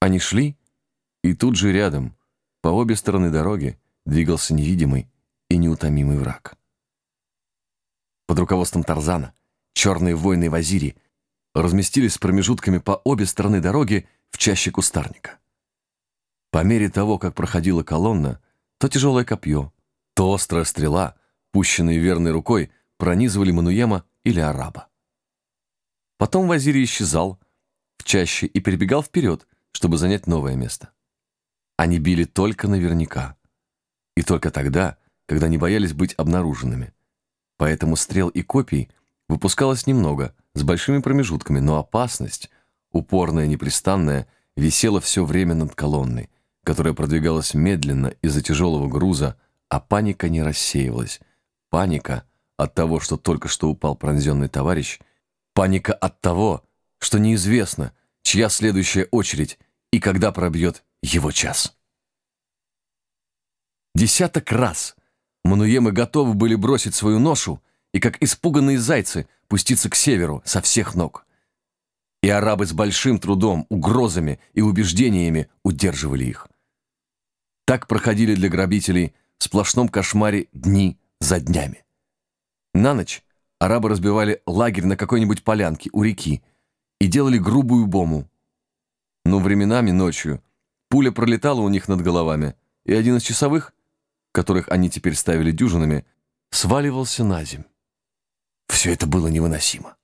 Они шли, и тут же рядом, по обе стороны дороги, двигался невидимый и неутомимый враг. Под руководством Тарзана черные воины Вазири разместились с промежутками по обе стороны дороги в чаще кустарника. По мере того, как проходила колонна, то тяжелое копье, то острая стрела, пущенные верной рукой, пронизывали Мануема или араба. Потом Вазири исчезал в чаще и перебегал вперед, чтобы занять новое место. Они били только наверняка. И только тогда, когда не боялись быть обнаруженными. Поэтому стрел и копий выпускалось немного, с большими промежутками, но опасность, упорная, непрестанная, висела все время над колонной, которая продвигалась медленно из-за тяжелого груза, а паника не рассеивалась. Паника от того, что только что упал пронзенный товарищ, паника от того, что неизвестно, чья следующая очередь и когда пробьет его час. Десяток раз Мануемы готовы были бросить свою ношу и, как испуганные зайцы, пуститься к северу со всех ног. И арабы с большим трудом, угрозами и убеждениями удерживали их. Так проходили для грабителей в сплошном кошмаре дни за днями. На ночь арабы разбивали лагерь на какой-нибудь полянке у реки и делали грубую бому. Но временами ночью пуля пролетала у них над головами, и один из часовых, которых они теперь ставили дюжинами, сваливался на земь. Все это было невыносимо.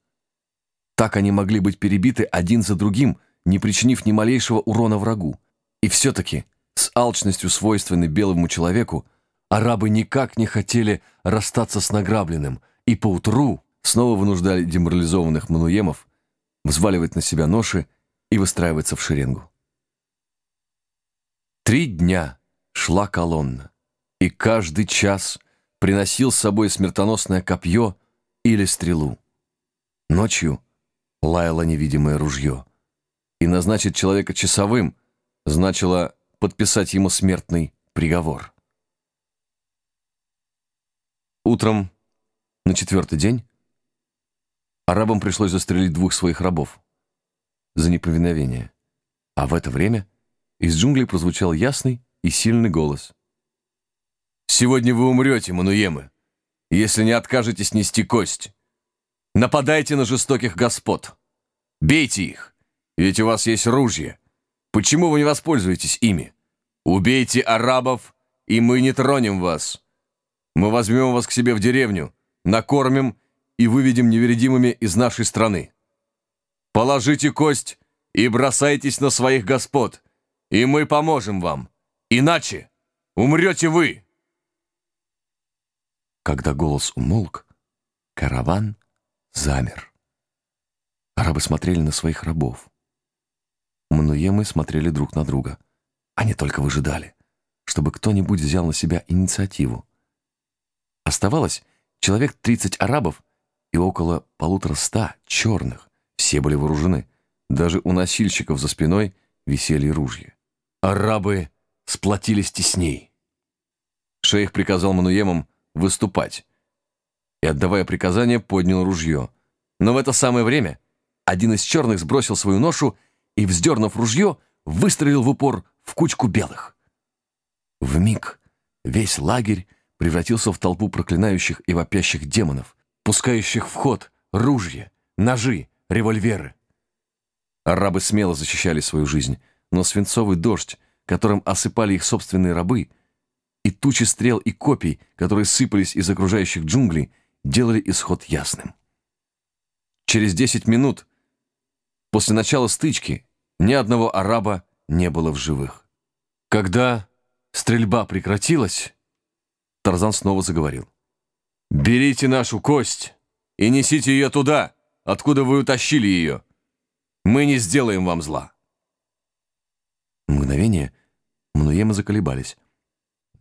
Так они могли быть перебиты один за другим, не причинив ни малейшего урона врагу. И все-таки, с алчностью, свойственной белому человеку, арабы никак не хотели расстаться с награбленным, и поутру снова вынуждали деморализованных мануемов взваливать на себя ноши и выстраиваться в шеренгу. Три дня шла колонна, и каждый час приносил с собой смертоносное копье или стрелу. Ночью лаяло невидимое ружье, и назначить человека часовым значило подписать ему смертный приговор. Утром на четвертый день арабам пришлось застрелить двух своих рабов за неповиновение, а в это время из джунглей прозвучал ясный и сильный голос. «Сегодня вы умрете, Мануемы!» если не откажетесь нести кость. Нападайте на жестоких господ. Бейте их, ведь у вас есть ружья. Почему вы не воспользуетесь ими? Убейте арабов, и мы не тронем вас. Мы возьмем вас к себе в деревню, накормим и выведем невредимыми из нашей страны. Положите кость и бросайтесь на своих господ, и мы поможем вам. Иначе умрете вы. Когда голос умолк, караван замер. Арабы смотрели на своих рабов. Мануемы смотрели друг на друга. Они только выжидали, чтобы кто-нибудь взял на себя инициативу. Оставалось человек 30 арабов и около полутора ста черных. Все были вооружены. Даже у носильщиков за спиной висели ружья. Арабы сплотились тесней. Шейх приказал Мануемам выступать. И, отдавая приказание, поднял ружье. Но в это самое время один из черных сбросил свою ношу и, вздернув ружье, выстрелил в упор в кучку белых. В миг весь лагерь превратился в толпу проклинающих и вопящих демонов, пускающих в ход ружья, ножи, револьверы. Арабы смело защищали свою жизнь, но свинцовый дождь, которым осыпали их собственные рабы — и тучи стрел и копий, которые сыпались из окружающих джунглей, делали исход ясным. Через десять минут после начала стычки ни одного араба не было в живых. Когда стрельба прекратилась, Тарзан снова заговорил. «Берите нашу кость и несите ее туда, откуда вы утащили ее. Мы не сделаем вам зла». Мгновение Мнуемы заколебались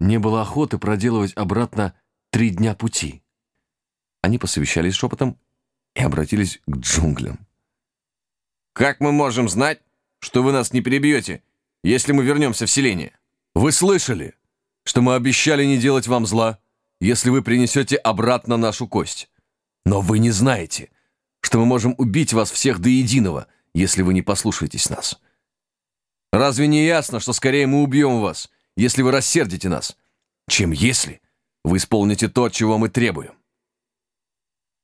не было охоты проделывать обратно три дня пути. Они посовещались шепотом и обратились к джунглям. «Как мы можем знать, что вы нас не перебьете, если мы вернемся в селение? Вы слышали, что мы обещали не делать вам зла, если вы принесете обратно нашу кость. Но вы не знаете, что мы можем убить вас всех до единого, если вы не послушаетесь нас. Разве не ясно, что скорее мы убьем вас, если вы рассердите нас, чем если вы исполните то, чего мы требуем?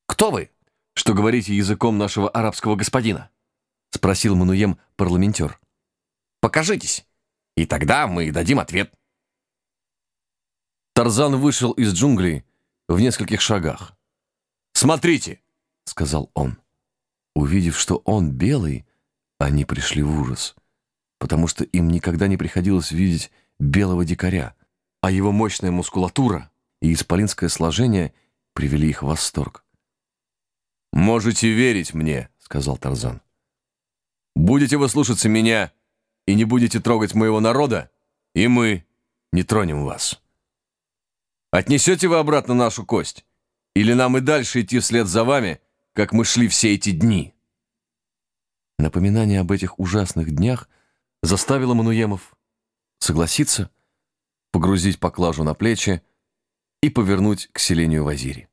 Кто вы, что говорите языком нашего арабского господина? Спросил Мануем парламентер. Покажитесь, и тогда мы дадим ответ. Тарзан вышел из джунглей в нескольких шагах. «Смотрите!» — сказал он. Увидев, что он белый, они пришли в ужас, потому что им никогда не приходилось видеть белого дикаря, а его мощная мускулатура и исполинское сложение привели их в восторг. «Можете верить мне», — сказал Тарзан. «Будете вы слушаться меня и не будете трогать моего народа, и мы не тронем вас. Отнесете вы обратно нашу кость, или нам и дальше идти вслед за вами, как мы шли все эти дни?» Напоминание об этих ужасных днях заставило Мануемов согласиться, погрузить поклажу на плечи и повернуть к селению Вазири.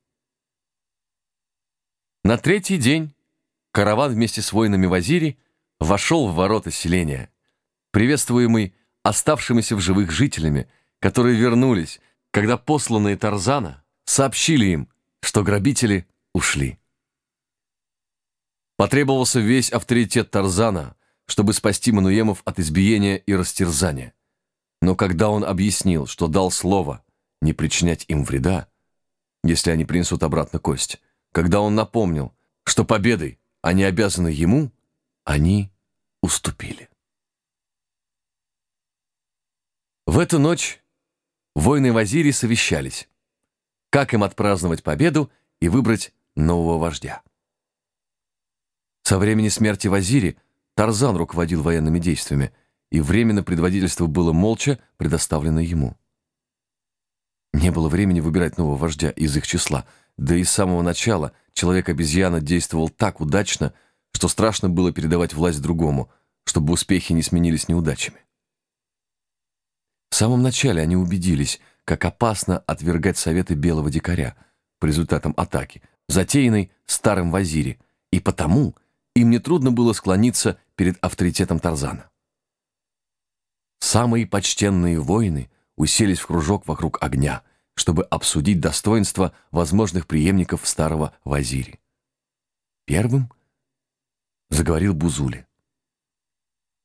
На третий день караван вместе с воинами Вазири вошел в ворота селения, приветствуемый оставшимися в живых жителями, которые вернулись, когда посланные Тарзана сообщили им, что грабители ушли. Потребовался весь авторитет Тарзана, чтобы спасти Мануемов от избиения и растерзания. Но когда он объяснил, что дал слово не причинять им вреда, если они принесут обратно кость, когда он напомнил, что победой они обязаны ему, они уступили. В эту ночь воины Вазири совещались, как им отпраздновать победу и выбрать нового вождя. Со времени смерти Вазири Тарзан руководил военными действиями, и временно предводительство было молча предоставлено ему. Не было времени выбирать нового вождя из их числа, да и с самого начала человек-обезьяна действовал так удачно, что страшно было передавать власть другому, чтобы успехи не сменились неудачами. В самом начале они убедились, как опасно отвергать советы белого дикаря по результатам атаки, затеянной старым вазире, и потому им нетрудно было склониться перед авторитетом Тарзана. Самые почтенные воины уселись в кружок вокруг огня, чтобы обсудить достоинства возможных преемников старого вазири. Первым заговорил Бузули.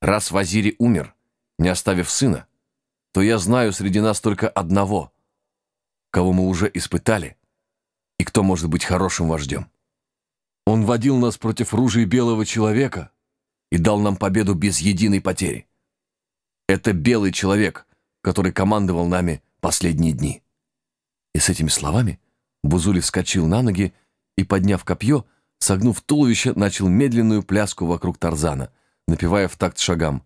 «Раз вазири умер, не оставив сына, то я знаю среди нас только одного, кого мы уже испытали и кто может быть хорошим вождем. Он водил нас против ружей белого человека и дал нам победу без единой потери. Это белый человек, который командовал нами последние дни. И с этими словами Бузули вскочил на ноги и, подняв копье, согнув туловище, начал медленную пляску вокруг Тарзана, напевая в такт шагам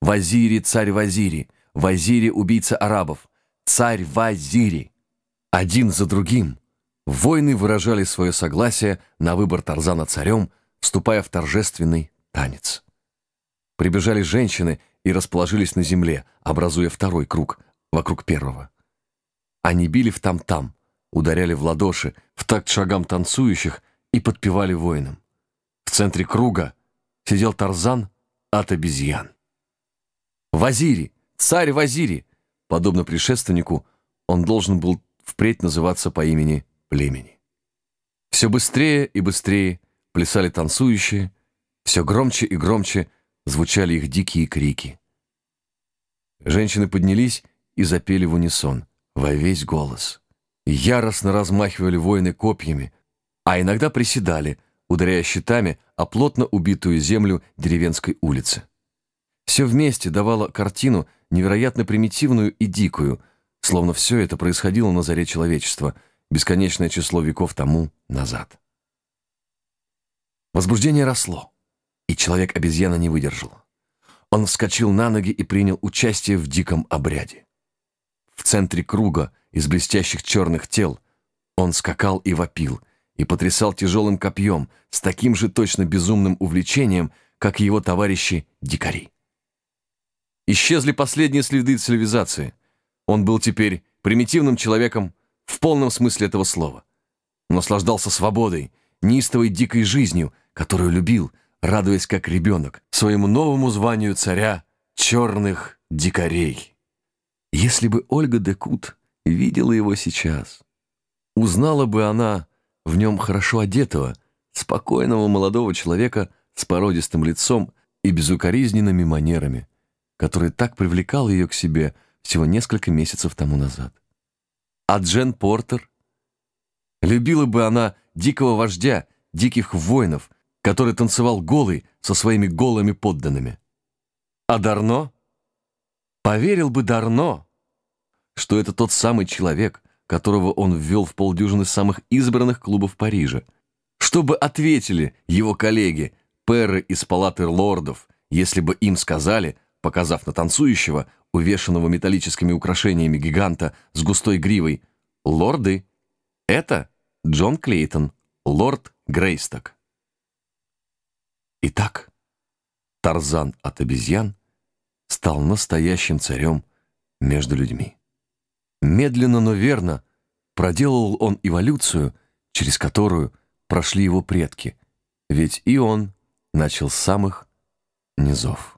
«Вазири, царь Вазири! Вазири, убийца арабов! Царь Вазири!» Один за другим воины выражали свое согласие на выбор Тарзана царем, вступая в торжественный танец. Прибежали женщины и расположились на земле, образуя второй круг вокруг первого. Они били в там-там, ударяли в ладоши, в такт шагам танцующих и подпевали воинам. В центре круга сидел Тарзан от обезьян. Вазири, царь Вазири, подобно предшественнику, он должен был впредь называться по имени племени. Все быстрее и быстрее плясали танцующие, все громче и громче звучали их дикие крики. Женщины поднялись и запели в унисон, во весь голос. Яростно размахивали воины копьями, а иногда приседали, ударяя щитами о плотно убитую землю деревенской улицы. Все вместе давало картину невероятно примитивную и дикую, словно все это происходило на заре человечества, бесконечное число веков тому назад. Возбуждение росло, и человек-обезьяна не выдержал. Он вскочил на ноги и принял участие в диком обряде. В центре круга из блестящих черных тел он скакал и вопил, и потрясал тяжелым копьем с таким же точно безумным увлечением, как и его товарищи-дикари. Исчезли последние следы цивилизации. Он был теперь примитивным человеком в полном смысле этого слова. Наслаждался свободой, неистовой дикой жизнью, которую любил – радуясь как ребенок своему новому званию царя черных дикарей. Если бы Ольга де Кут видела его сейчас, узнала бы она в нем хорошо одетого, спокойного молодого человека с породистым лицом и безукоризненными манерами, который так привлекал ее к себе всего несколько месяцев тому назад. А Джен Портер? Любила бы она дикого вождя, диких воинов, который танцевал голый со своими голыми подданными. А Дарно? Поверил бы Дарно, что это тот самый человек, которого он ввел в полдюжины самых избранных клубов Парижа, чтобы ответили его коллеги, перы из палаты лордов, если бы им сказали, показав на танцующего, увешанного металлическими украшениями гиганта с густой гривой, «Лорды, это Джон Клейтон, лорд Грейсток». Итак, Тарзан от обезьян стал настоящим царем между людьми. Медленно, но верно проделал он эволюцию, через которую прошли его предки, ведь и он начал с самых низов.